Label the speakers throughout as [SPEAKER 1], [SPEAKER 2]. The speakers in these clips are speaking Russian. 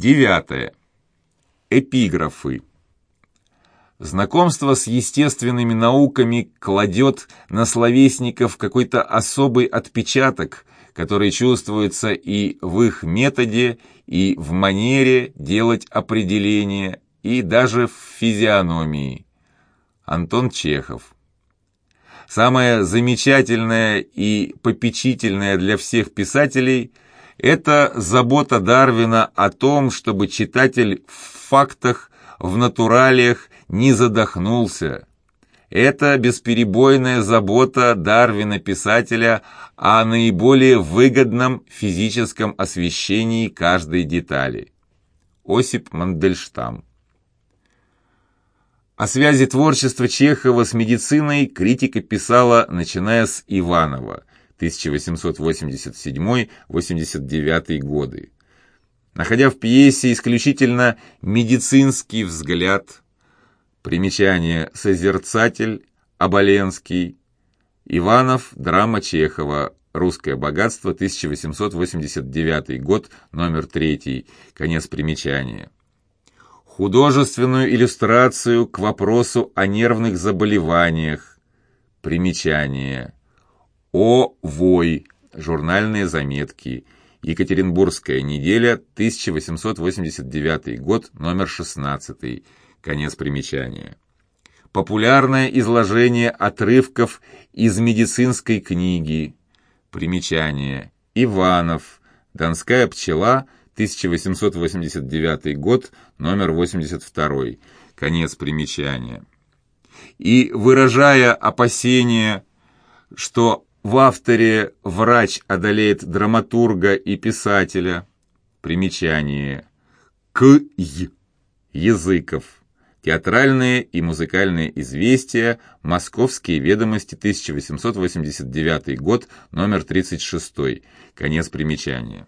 [SPEAKER 1] Девятое. Эпиграфы. Знакомство с естественными науками кладет на словесников какой-то особый отпечаток, который чувствуется и в их методе, и в манере делать определения, и даже в физиономии. Антон Чехов. Самое замечательное и попечительное для всех писателей – это забота Дарвина о том, чтобы читатель в фактах, в натуралиях не задохнулся. Это бесперебойная забота Дарвина-писателя о наиболее выгодном физическом освещении каждой детали. Осип Мандельштам О связи творчества Чехова с медициной критика писала, начиная с Иванова, 1887-89 годы. Находя в пьесе исключительно медицинский взгляд, Примечание «Созерцатель», «Оболенский», Иванов, драма Чехова, «Русское богатство», 1889 год, номер 3, конец примечания. Художественную иллюстрацию к вопросу о нервных заболеваниях. Примечание. О. Вой. Журнальные заметки. Екатеринбургская неделя, 1889 год, номер 16. Конец примечания. Популярное изложение отрывков из медицинской книги. Примечание. Иванов. Донская пчела. 1889 год. Номер 82. Конец примечания. И выражая опасение, что в авторе врач одолеет драматурга и писателя. Примечание. К. Й. Языков. Театральные и музыкальные известия, Московские ведомости, 1889 год, номер 36, конец примечания.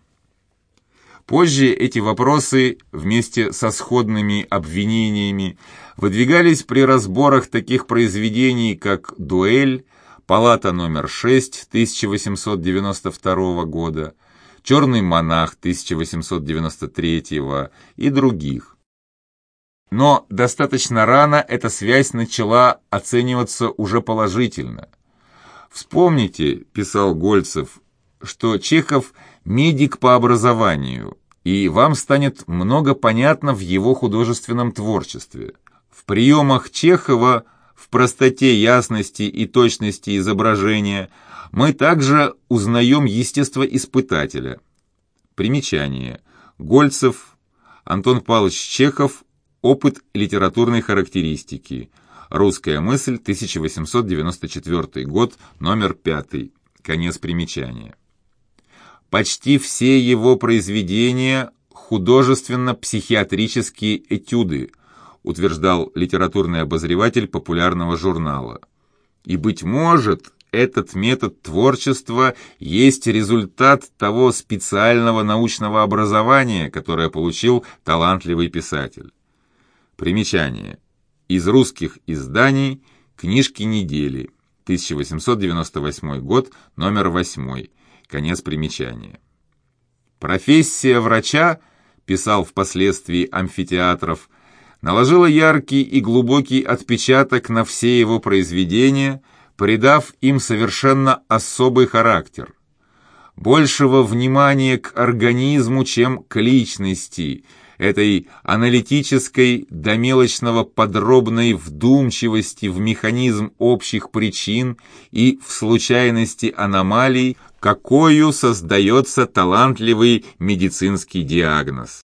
[SPEAKER 1] Позже эти вопросы вместе со сходными обвинениями выдвигались при разборах таких произведений, как «Дуэль», «Палата номер 6» 1892 года, «Черный монах» 1893 и других. Но достаточно рано эта связь начала оцениваться уже положительно. «Вспомните», – писал Гольцев, – «что Чехов – медик по образованию, и вам станет много понятно в его художественном творчестве. В приемах Чехова, в простоте ясности и точности изображения, мы также узнаем естествоиспытателя». Примечание. Гольцев, Антон Павлович Чехов Опыт литературной характеристики. Русская мысль, 1894 год, номер 5. Конец примечания. Почти все его произведения художественно-психиатрические этюды, утверждал литературный обозреватель популярного журнала. И, быть может, этот метод творчества есть результат того специального научного образования, которое получил талантливый писатель. Примечание. Из русских изданий «Книжки недели», 1898 год, номер 8, конец примечания. Профессия врача, писал впоследствии амфитеатров, наложила яркий и глубокий отпечаток на все его произведения, придав им совершенно особый характер. Большего внимания к организму, чем к личности – этой аналитической до мелочного подробной вдумчивости в механизм общих причин и в случайности аномалий, какую создается талантливый медицинский диагноз.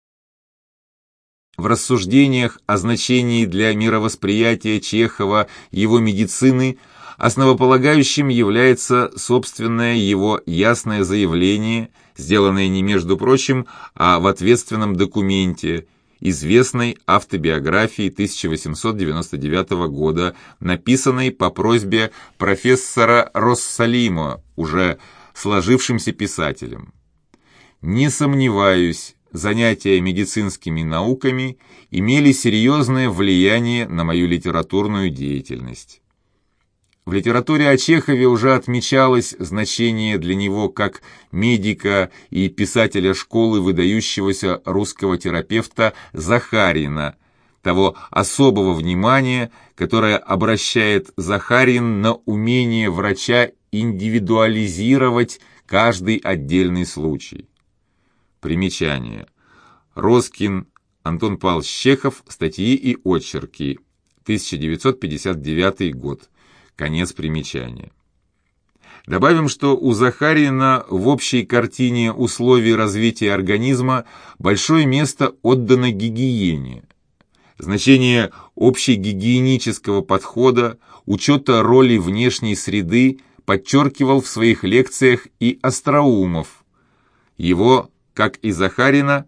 [SPEAKER 1] В рассуждениях о значении для мировосприятия Чехова его медицины основополагающим является собственное его ясное заявление – сделанное не между прочим, а в ответственном документе, известной автобиографии 1899 года, написанной по просьбе профессора Россалимо, уже сложившимся писателем. Не сомневаюсь, занятия медицинскими науками имели серьезное влияние на мою литературную деятельность. В литературе о Чехове уже отмечалось значение для него как медика и писателя школы выдающегося русского терапевта Захарина, того особого внимания, которое обращает Захарин на умение врача индивидуализировать каждый отдельный случай. Примечание. Роскин, Антон Павлович Чехов, статьи и очерки, 1959 год. Конец примечания. Добавим, что у Захарина в общей картине условий развития организма большое место отдано гигиене. Значение общегигиенического подхода, учета роли внешней среды подчеркивал в своих лекциях и Остроумов. Его, как и Захарина,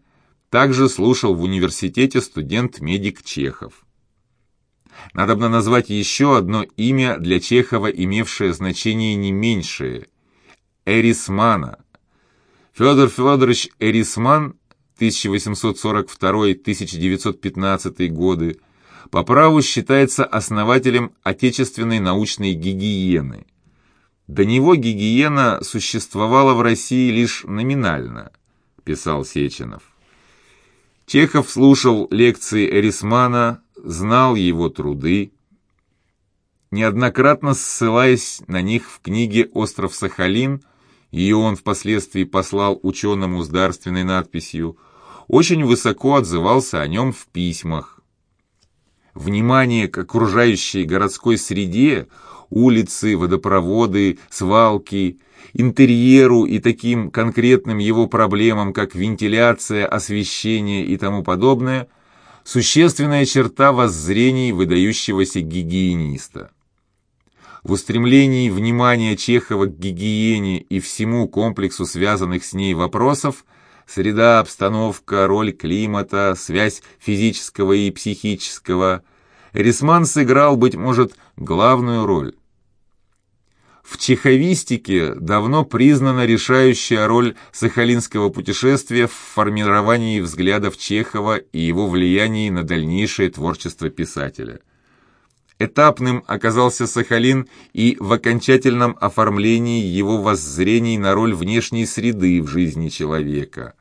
[SPEAKER 1] также слушал в университете студент-медик Чехов. Надо бы назвать еще одно имя для Чехова, имевшее значение не меньшее – Эрисмана. Федор Федорович Эрисман, 1842-1915 годы, по праву считается основателем отечественной научной гигиены. До него гигиена существовала в России лишь номинально, писал Сеченов. Чехов слушал лекции Эрисмана, знал его труды, неоднократно ссылаясь на них в книге «Остров Сахалин», ее он впоследствии послал ученому с дарственной надписью, очень высоко отзывался о нем в письмах. Внимание к окружающей городской среде, улицы, водопроводы, свалки, интерьеру и таким конкретным его проблемам, как вентиляция, освещение и тому подобное – существенная черта воззрений выдающегося гигиениста. В устремлении внимания Чехова к гигиене и всему комплексу связанных с ней вопросов среда, обстановка, роль климата, связь физического и психического, Рисман сыграл, быть может, главную роль. В чеховистике давно признана решающая роль сахалинского путешествия в формировании взглядов Чехова и его влиянии на дальнейшее творчество писателя. Этапным оказался Сахалин и в окончательном оформлении его воззрений на роль внешней среды в жизни человека.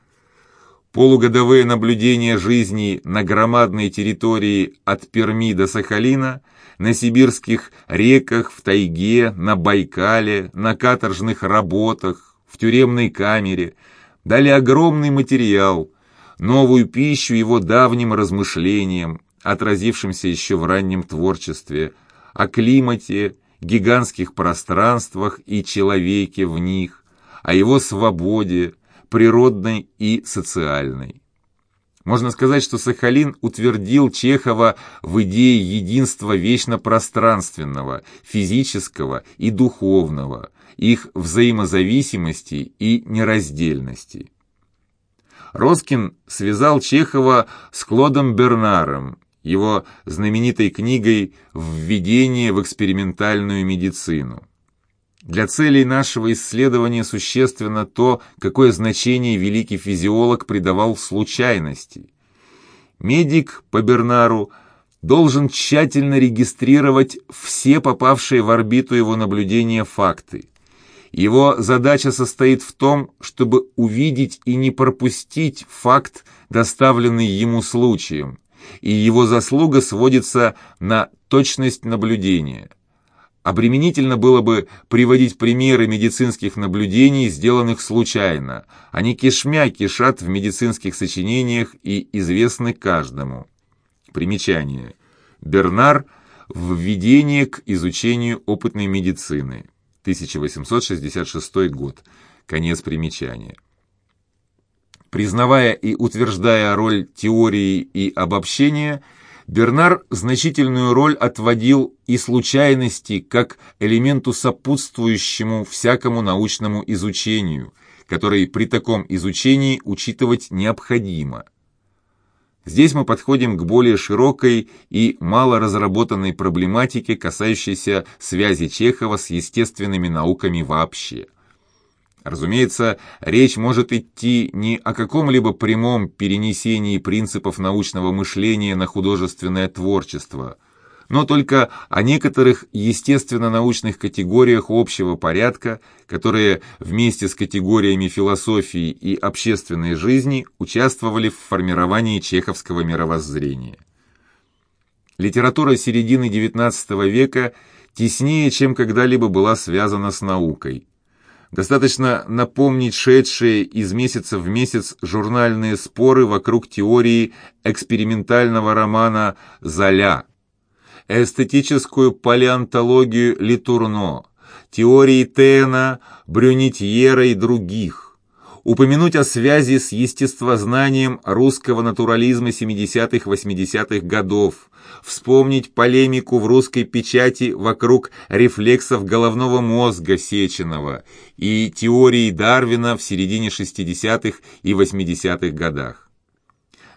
[SPEAKER 1] Полугодовые наблюдения жизни на громадной территории от Перми до Сахалина – на сибирских реках, в тайге, на Байкале, на каторжных работах, в тюремной камере, дали огромный материал, новую пищу его давним размышлениям, отразившимся еще в раннем творчестве, о климате, гигантских пространствах и человеке в них, о его свободе, природной и социальной. Можно сказать, что Сахалин утвердил Чехова в идее единства вечно пространственного, физического и духовного, их взаимозависимости и нераздельности. Роскин связал Чехова с Клодом Бернаром, его знаменитой книгой «Введение в экспериментальную медицину». Для целей нашего исследования существенно то, какое значение великий физиолог придавал случайности. Медик по Бернару должен тщательно регистрировать все попавшие в орбиту его наблюдения факты. Его задача состоит в том, чтобы увидеть и не пропустить факт, доставленный ему случаем, и его заслуга сводится на точность наблюдения – Обременительно было бы приводить примеры медицинских наблюдений, сделанных случайно. Они кишмя кишат в медицинских сочинениях и известны каждому. Примечание. Бернар «Введение к изучению опытной медицины». 1866 год. Конец примечания. Признавая и утверждая роль теории и обобщения – Бернар значительную роль отводил и случайности как элементу сопутствующему всякому научному изучению, который при таком изучении учитывать необходимо. Здесь мы подходим к более широкой и мало разработанной проблематике, касающейся связи Чехова с естественными науками вообще. Разумеется, речь может идти не о каком-либо прямом перенесении принципов научного мышления на художественное творчество, но только о некоторых естественно-научных категориях общего порядка, которые вместе с категориями философии и общественной жизни участвовали в формировании чеховского мировоззрения. Литература середины XIX века теснее, чем когда-либо была связана с наукой. Достаточно напомнить шедшие из месяца в месяц журнальные споры вокруг теории экспериментального романа «Золя», эстетическую палеонтологию Литурно, теории Тена, Брюнитьера и других, упомянуть о связи с естествознанием русского натурализма 70-80-х годов, вспомнить полемику в русской печати вокруг рефлексов головного мозга Сеченова и теории Дарвина в середине 60-х и 80-х годах.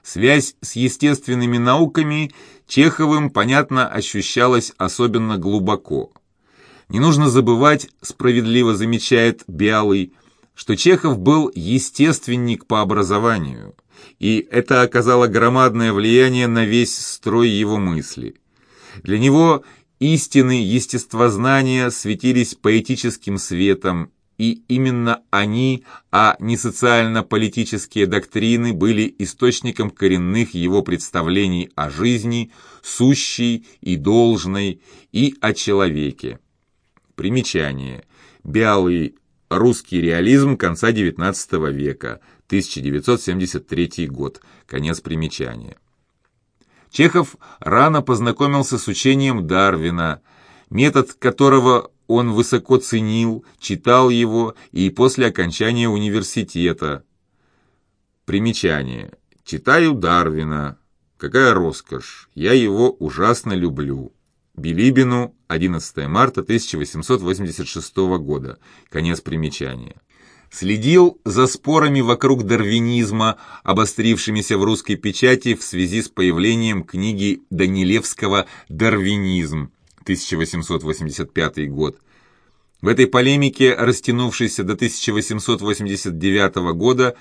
[SPEAKER 1] Связь с естественными науками Чеховым, понятно, ощущалась особенно глубоко. Не нужно забывать, справедливо замечает Биалый, что Чехов был естественник по образованию, и это оказало громадное влияние на весь строй его мысли. Для него истины естествознания светились поэтическим светом, и именно они, а не социально-политические доктрины, были источником коренных его представлений о жизни, сущей и должной, и о человеке. Примечание. Белый русский реализм конца XIX века, 1973 год. Конец примечания. Чехов рано познакомился с учением Дарвина, метод которого он высоко ценил, читал его и после окончания университета. Примечание. Читаю Дарвина. Какая роскошь. Я его ужасно люблю. Билибину, 11 марта 1886 года. Конец примечания. Следил за спорами вокруг дарвинизма, обострившимися в русской печати в связи с появлением книги Данилевского «Дарвинизм», 1885 год. В этой полемике, растянувшейся до 1889 года,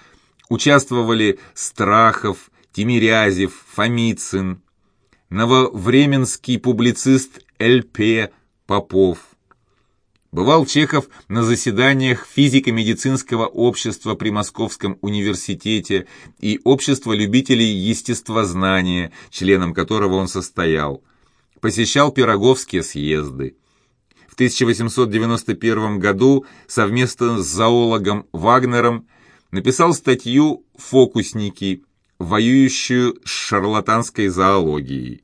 [SPEAKER 1] участвовали Страхов, Тимирязев, Фомицын, нововременский публицист Л.П. Попов. Бывал Чехов на заседаниях физико-медицинского общества при Московском университете и общества любителей естествознания, членом которого он состоял посещал Пироговские съезды. В 1891 году совместно с зоологом Вагнером написал статью «Фокусники», воюющую с шарлатанской зоологией.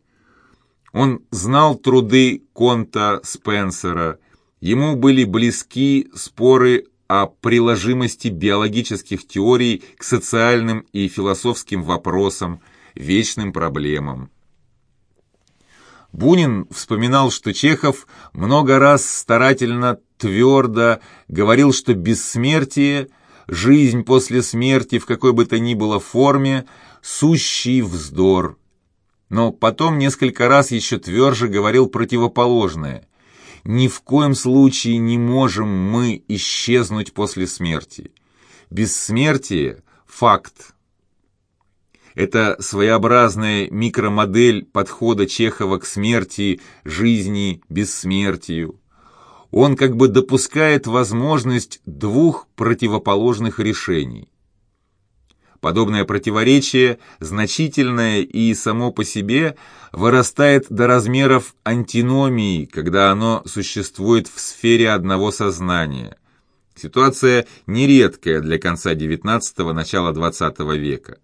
[SPEAKER 1] Он знал труды Конта Спенсера, ему были близки споры о приложимости биологических теорий к социальным и философским вопросам, вечным проблемам. Бунин вспоминал, что Чехов много раз старательно, твердо говорил, что бессмертие, жизнь после смерти в какой бы то ни было форме, сущий вздор. Но потом несколько раз еще тверже говорил противоположное. Ни в коем случае не можем мы исчезнуть после смерти. Бессмертие – факт. Это своеобразная микромодель подхода Чехова к смерти, жизни, бессмертию. Он как бы допускает возможность двух противоположных решений. Подобное противоречие, значительное и само по себе, вырастает до размеров антиномии, когда оно существует в сфере одного сознания. Ситуация нередкая для конца XIX – начала XX века.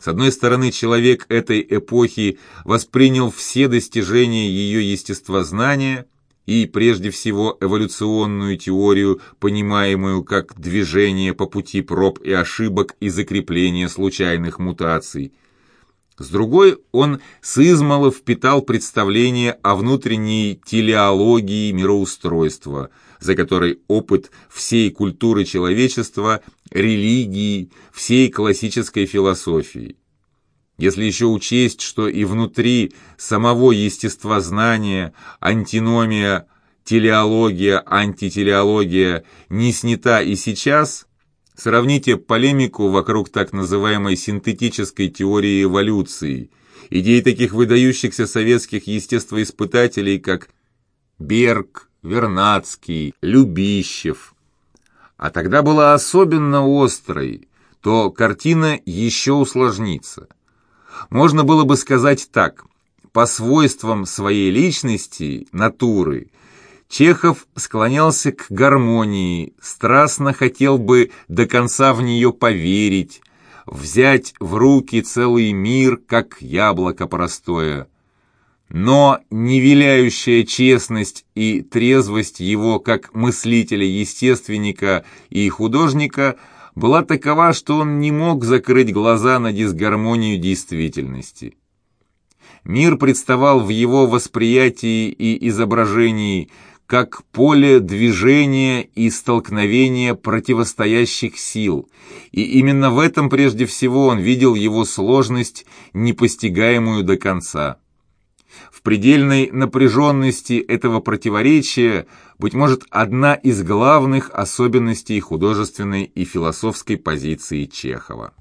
[SPEAKER 1] С одной стороны, человек этой эпохи воспринял все достижения ее естествознания и, прежде всего, эволюционную теорию, понимаемую как движение по пути проб и ошибок и закрепление случайных мутаций. С другой, он с измала впитал представление о внутренней телеологии мироустройства – за которой опыт всей культуры человечества, религии, всей классической философии. Если еще учесть, что и внутри самого естествознания антиномия, телеология, антителеология не снята и сейчас, сравните полемику вокруг так называемой синтетической теории эволюции идеи таких выдающихся советских естествоиспытателей, как Берг, Вернадский, Любищев. А тогда была особенно острой, то картина еще усложнится. Можно было бы сказать так. По свойствам своей личности, натуры, Чехов склонялся к гармонии, страстно хотел бы до конца в нее поверить, взять в руки целый мир, как яблоко простое. Но невиляющая честность и трезвость его как мыслителя-естественника и художника была такова, что он не мог закрыть глаза на дисгармонию действительности. Мир представал в его восприятии и изображении как поле движения и столкновения противостоящих сил, и именно в этом прежде всего он видел его сложность, непостигаемую до конца. В предельной напряженности этого противоречия, быть может, одна из главных особенностей художественной и философской позиции Чехова.